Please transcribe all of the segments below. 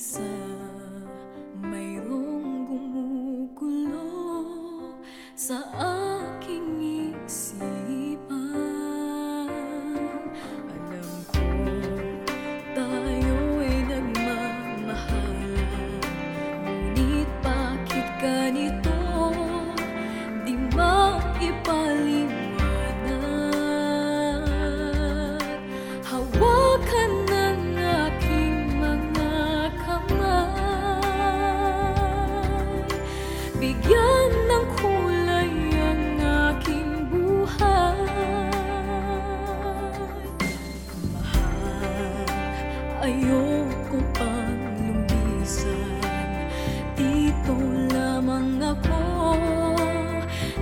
sun. ayoko pang lumbisan Dito lamang ako.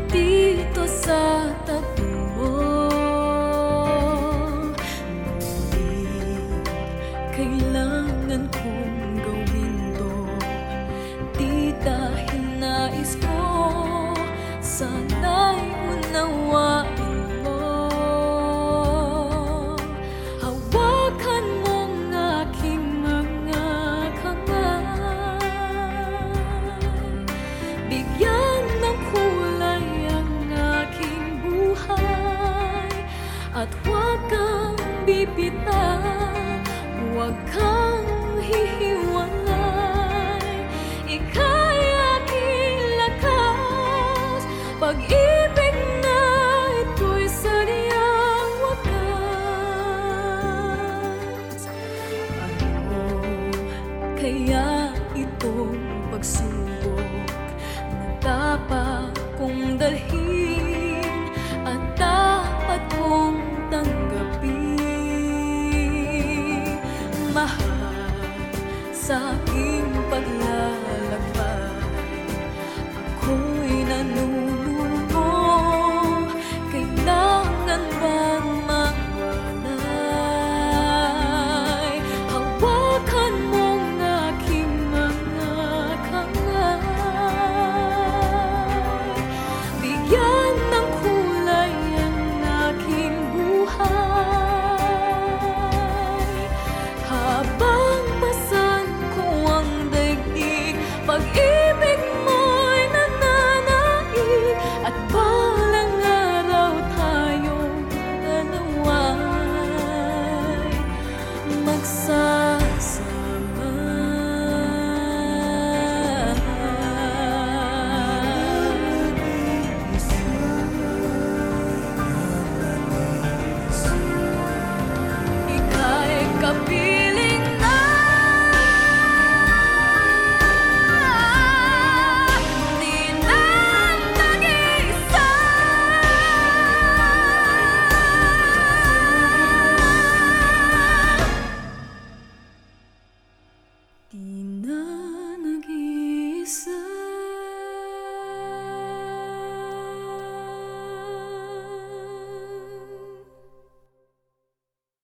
Dito sa tabi mo. Ngunit kailangan kong gawin to. Di dahil nais ko Sana magbibita Huwag kang hihiwalay. Ika'y aking lakas. Pag-ibig na ito'y sadyang wakas. Ano kaya itong pagsunod